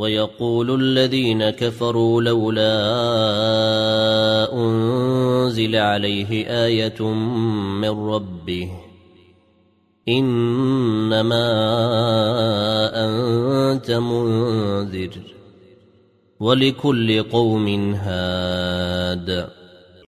ويقول الذين كفروا لولا أنزل عليه آية من ربه إنما أنت منذر ولكل قوم هاد